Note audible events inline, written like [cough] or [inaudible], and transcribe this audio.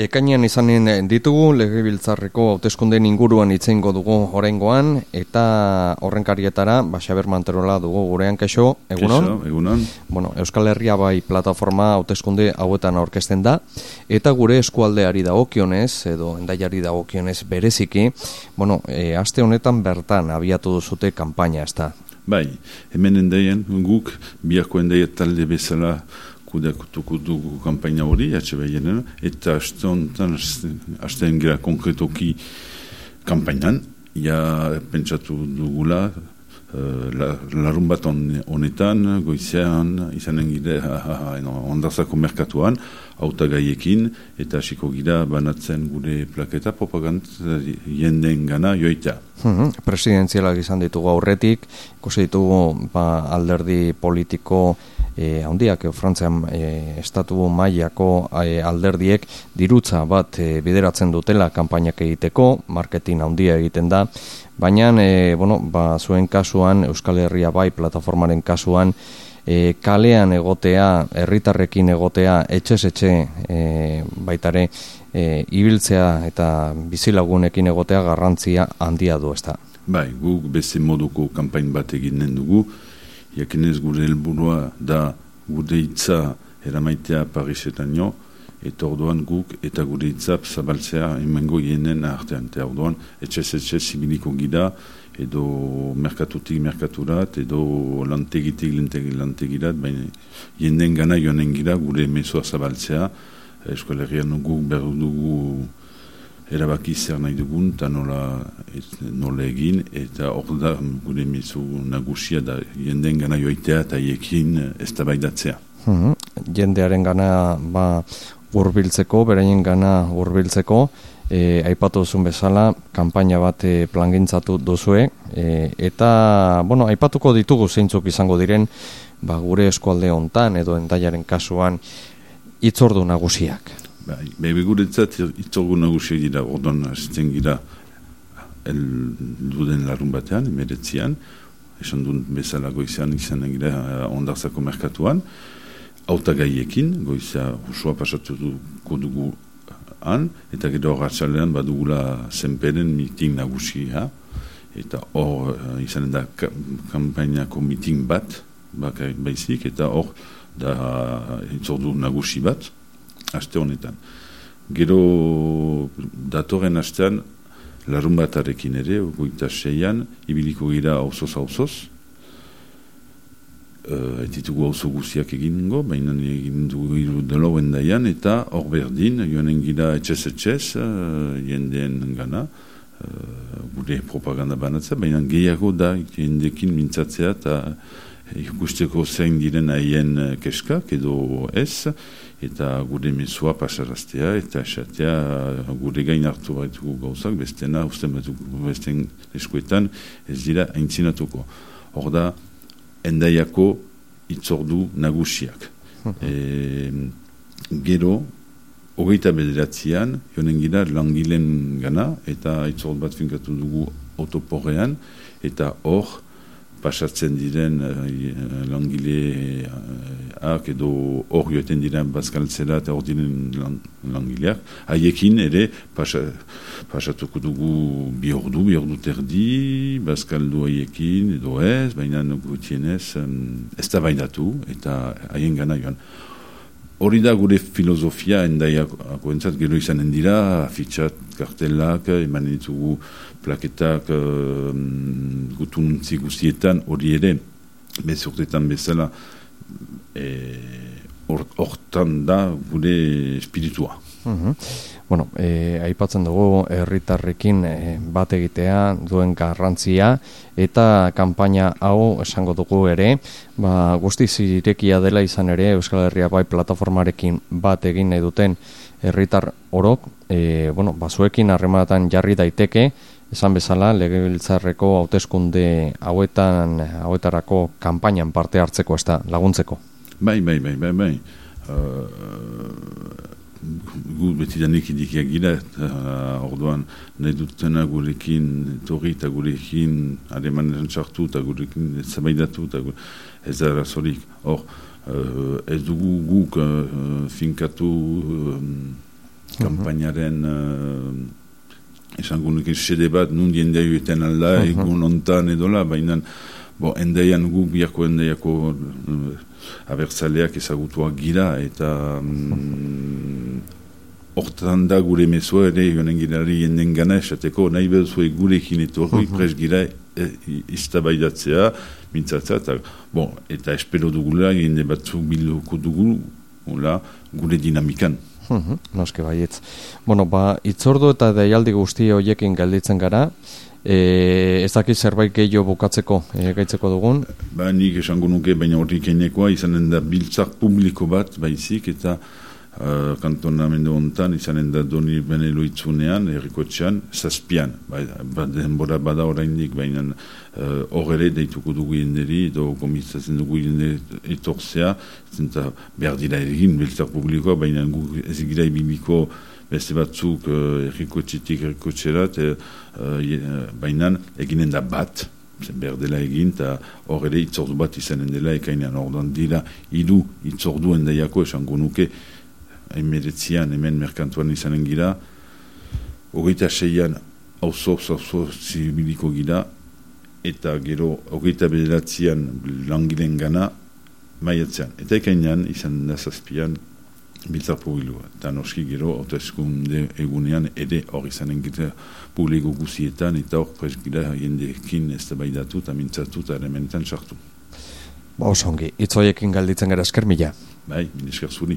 Ekainean izanen ditugu legebiltzarreko hauteskundeen inguruan itzeingo dugu oraingoan eta horrenkarietara Baxaber Manterola dugu gurean kaixo egunon. egunon. Bueno, Euskal Herria bai plataforma hauteskunde hauetan aurkezten da eta gure eskualdeari dagokionez edo endaiari dagokionez bereziki, bueno, e, aste honetan bertan abiatu duzute kanpaina, ezta. Bai, hemen endaien guk biako endaiet talde bezala kudeakutuko dugu kampaina hori, atxe behienen, eta asteontan, astean gira konkretoki kampainan, ja pentsatu dugula, uh, la, larun bat honetan, goizean, izanen gira, ondazako merkatuan, auta gaiekin, eta hasiko gira banatzen gure plaketa propagand jendeen gana joita. Hmm, Presidenzialak izan ditugu aurretik, ikusi ditugu ba, alderdi politiko e, handiak e, Frantzian e, estatu mailako e, alderdiek dirutza bat e, bideratzen dutela kanpainak egiteko, marketing handia egiten da, baina e, bueno, ba, zuen kasuan, Euskal Herria bai plataformaren kasuan, e, kalean egotea, herritarrekin egotea, etxez etxe e, baitare, e, ibiltzea eta bizilagunekin egotea garrantzia handia du, ezta. Bai, guk beste moduko kanpain bat eginen dugu, jakinez gure helburua da gure hitza eramaitea Parisetan jo, eta orduan guk eta gure hitza zabaltzea emango jenen artean. Eta orduan, etxez etxez zibiliko gira, edo merkatutik merkaturat, edo lantegitik lantegirat, baina jenden gana joanen gira gure mesoa zabaltzea, eskolegian guk berdu dugu erabaki zer nahi dugun, eta nola, nola egin, eta hor da gure mizu nagusia da jenden gana joitea eta iekin ez da baidatzea. Hmm, jendearen gana ba, urbiltzeko, beraien gana urbiltzeko, e, aipatu duzun bezala, kanpaina bat e, plangintzatu duzue, e, eta, bueno, aipatuko ditugu zeintzuk izango diren, ba, gure eskualde hontan edo endaiaren kasuan, itzordu nagusiak. Bai, Bebe guretzat itzorgu nagusia dira, ordon asitzen gira el duden larun batean, emeretzian, esan duen bezala goizean izan gira eh, ondarzako merkatuan, auta gaiekin, goizea usua pasatu dugu, dugu han, eta gero ratzalean badugula zenperen miting nagusia, eta hor uh, izan da kampainako miting bat, bakai baizik, eta hor da itzordu nagusi bat, aste honetan. Gero datorren astean, larun batarekin ere, goita seian, ibiliko gira hauzoz hauzoz, uh, etitugu hauzo guziak egingo, baina egin dugu iru delo daian, eta hor berdin, joanen gira etxez etxez, uh, jendeen gana, uh, gure propaganda banatzea, baina gehiago da jendekin mintzatzea, eta ikusteko zein diren haien eh, keskak edo ez, eta gure mesua pasaraztea, eta esatea gure gain hartu baitugu gauzak, bestena, usten baitugu besten eskuetan, ez dira haintzinatuko. Hor da, endaiako itzordu nagusiak. e, gero, hogeita bederatzean, jonen gira langilen gana, eta itzordu bat finkatu dugu autoporrean, eta hor, pasatzen diren uh, langileak uh, edo hor joeten diren bazkaltzera eta hor diren langileak. Haiekin ere pasa, pasatuko dugu bi ordu, bi ordu terdi, bazkaldu haiekin edo ez, baina gutienez ez da bainatu eta haien gana joan. Hori da gure filosofia endaiako entzat gero izanen dira, afitxat, kartelak, eman ditugu plaketak uh, gutuntzi guztietan hori ere, bezurtetan bezala, hortan e, da gure espiritua. Mhm. Bueno, e, aipatzen dugu herritarrekin e, bat egitea duen garrantzia eta kanpaina hau esango dugu ere, ba, guzti zirekia dela izan ere Euskal Herria bai plataformarekin bat egin nahi duten herritar orok, e, bueno, bazuekin harrematan jarri daiteke, esan bezala legebiltzarreko hauteskunde hauetan hauetarako kanpainan parte hartzeko ez da laguntzeko. Bai, bai, bai, bai, bai. Uh, gu betidanik idikiak gira, uh, orduan nahi dutena gurekin torri eta gurekin ademanen txartu eta gurekin zabaidatu eta ez da razorik. Hor, uh, ez dugu guk uh, finkatu um, kampainaren uh, esango nuke sede bat nun jendea joetan alda uh -huh. egun ontan edola, baina bo, endaian gu biako endaiako uh, abertzaleak ezagutuak gira eta mm, [laughs] hortan da gure mezua ere joanen girari jenden gana esateko nahi behuzu gurekin etorri uh -huh. pres gira e, iztabaidatzea mintzatzea eta bon, eta espero dugula jende batzuk bilduko dugu gure dinamikan. Uhum, noske baietz. Bueno, ba, itzordu eta deialdi guzti horiekin galditzen gara, e, ez dakit zerbait gehiago bukatzeko e, gaitzeko dugun? Ba, nik esango nuke, baina horrik enekoa, izanen da biltzak publiko bat, baizik, eta uh, kantonamendu hontan izanen da doni benelo itzunean, errikotxean, zazpian. Ba, ba, denbora bada oraindik, baina uh, horre deituko dugu jenderi, edo gomitzatzen dugu jende etorzea, zenta behar dira egin biltzak publikoa, baina gu ez gira ibibiko beste batzuk uh, errikotxetik errikotxerat, uh, baina eginen da bat, behar dela egin, eta hor ere itzordu bat izanen dela, ekainean. Ordan dira, idu itzorduen daiako esango nuke, emeretzian hemen merkantuan izanen gira, hogeita seian hauzo, hauzo zibiliko gira, eta gero hogeita bederatzean langilen gana maiatzean. Eta ekainan izan da zazpian biltzar publikoa. Eta noski gero autoeskunde egunean ere hor izanen gira publiko guzietan eta hor prez gira jendeekin ez da baidatu eta mintzatu eta elementan sartu. Ba, osongi, itzoiekin galditzen gara esker mila. Bai, min esker zuri.